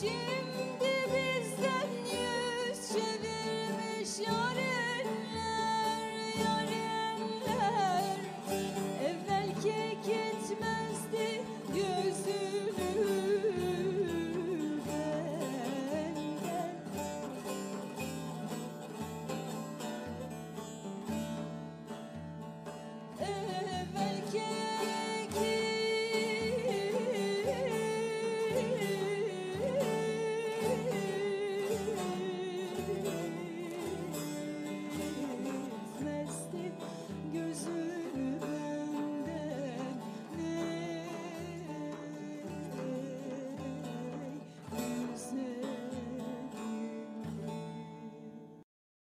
gülenler